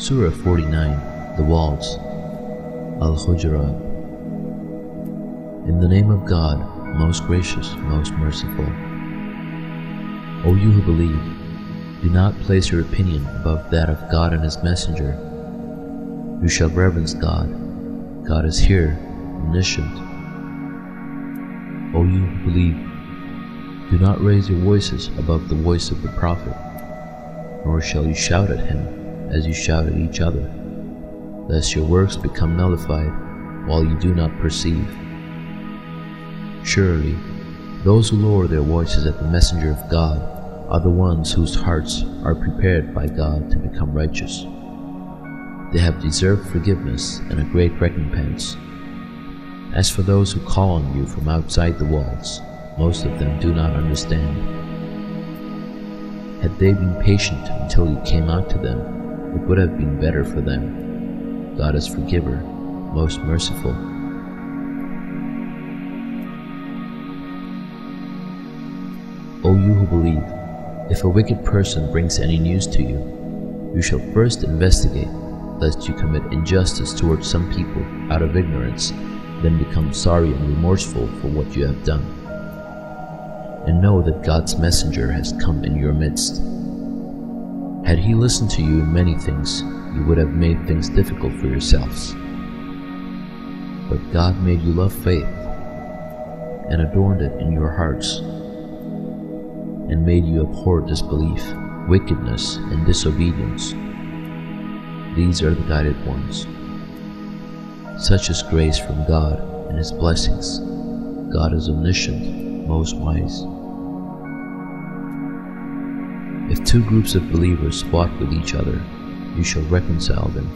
Surah 49 The Walls Al Hujurat In the name of God, most gracious, most merciful. O you who believe, do not place your opinion above that of God and His Messenger. You shall reverence God. God is here, omniscient. O you who believe, do not raise your voices above the voice of the Prophet, nor shall you shout at him as you shout at each other, lest your works become nullified while you do not perceive. Surely, those who lower their voices at the messenger of God are the ones whose hearts are prepared by God to become righteous. They have deserved forgiveness and a great recompense. As for those who call on you from outside the walls, most of them do not understand. Had they been patient until you came out to them, it would have been better for them. God is forgiver, most merciful. O you who believe, if a wicked person brings any news to you, you shall first investigate, lest you commit injustice towards some people out of ignorance, then become sorry and remorseful for what you have done. And know that God's messenger has come in your midst. Had he listened to you in many things, you would have made things difficult for yourselves. But God made you love faith and adorned it in your hearts, and made you abhor disbelief, wickedness, and disobedience. These are the guided ones. Such is grace from God and His blessings. God is omniscient, most wise. If two groups of believers fought with each other, you shall reconcile them.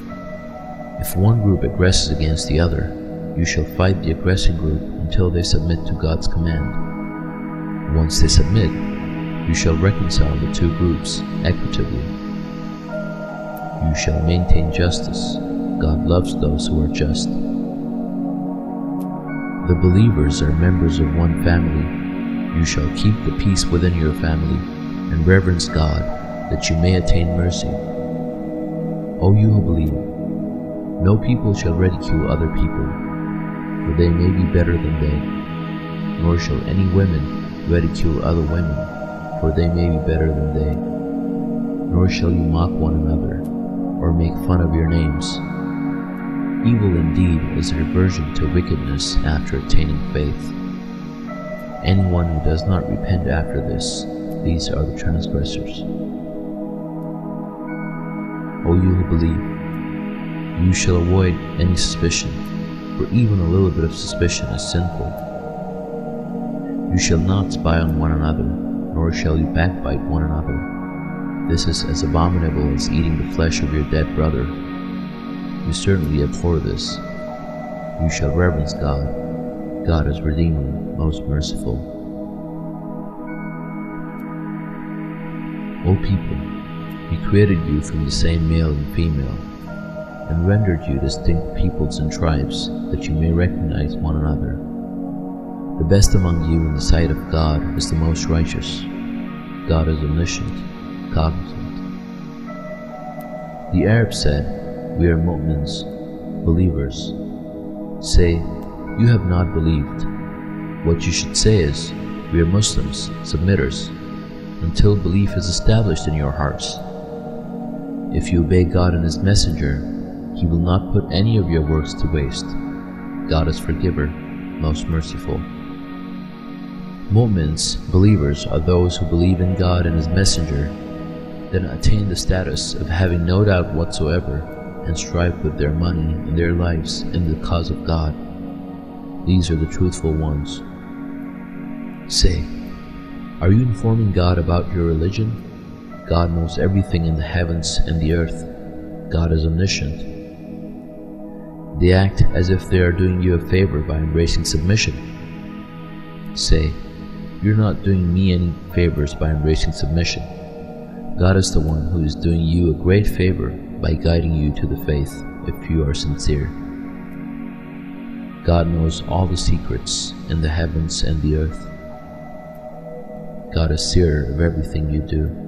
If one group aggresses against the other, you shall fight the aggressing group until they submit to God's command. Once they submit, you shall reconcile the two groups equitably. You shall maintain justice. God loves those who are just. The believers are members of one family. You shall keep the peace within your family and reverence God, that you may attain mercy. O you who believe, no people shall ridicule other people, for they may be better than they, nor shall any women ridicule other women, for they may be better than they, nor shall you mock one another, or make fun of your names. Evil indeed is a reversion to wickedness after attaining faith. Anyone who does not repent after this, these are the transgressors. O you who believe, you shall avoid any suspicion, for even a little bit of suspicion is sinful. You shall not spy on one another, nor shall you backbite one another. This is as abominable as eating the flesh of your dead brother. You certainly abhor this. You shall reverence God. God is Redeemer, most merciful. O people, He created you from the same male and female, and rendered you distinct peoples and tribes, that you may recognize one another. The best among you in the sight of God is the most righteous. God is omniscient, cognizant. The Arabs said, We are mu'mins, believers. Say, You have not believed. What you should say is, We are Muslims, submitters, until belief is established in your hearts. If you obey God and His Messenger, He will not put any of your works to waste. God is forgiver, most merciful. Mu'mins, believers, are those who believe in God and His Messenger, then attain the status of having no doubt whatsoever and strive with their money and their lives in the cause of God. These are the truthful ones. Say, are you informing God about your religion? God knows everything in the heavens and the earth. God is omniscient. They act as if they are doing you a favor by embracing submission. Say, You're not doing me any favors by embracing submission. God is the one who is doing you a great favor by guiding you to the faith if you are sincere. God knows all the secrets in the heavens and the earth. God is seer of everything you do.